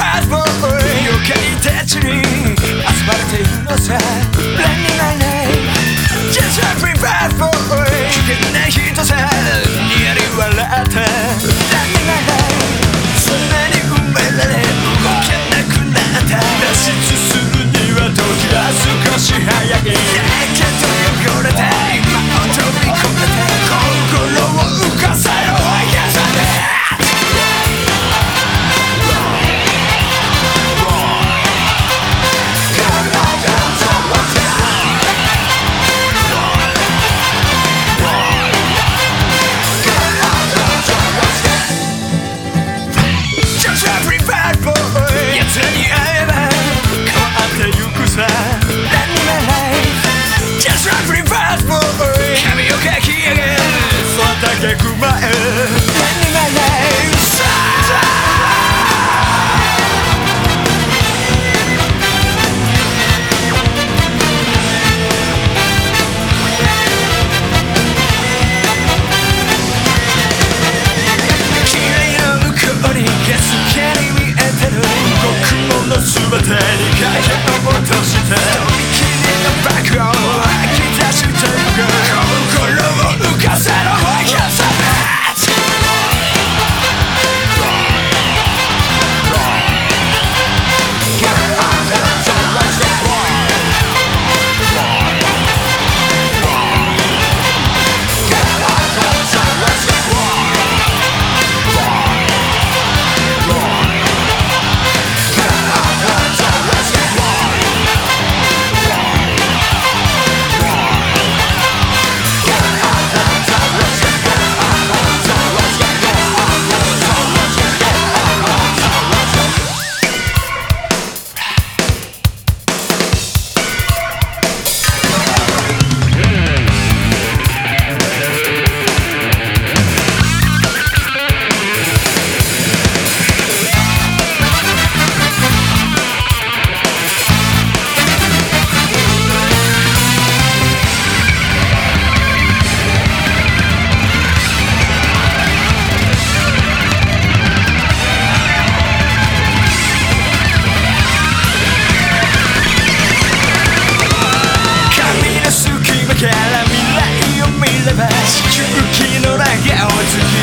Just to me.